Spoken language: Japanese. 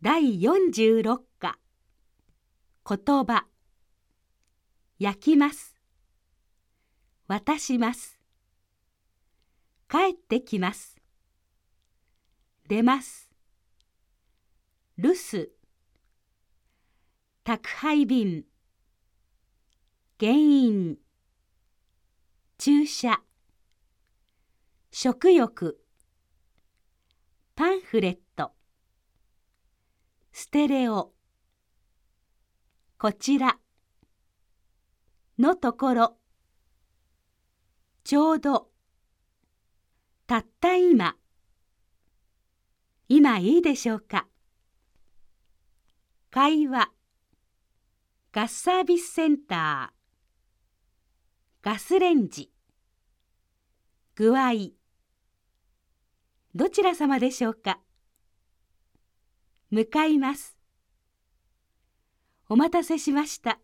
第46課。言葉。焼きます。渡します。帰ってきます。出ます。留守。宅配便。原因。注射。食欲。パンフレット。ステレオ。こちら。のところ。ちょうど。たった今。今いいでしょうか。会話。ガスサービスセンター。ガスレンジ。具合。どちら様でしょうか。向かいます。お待たせしました。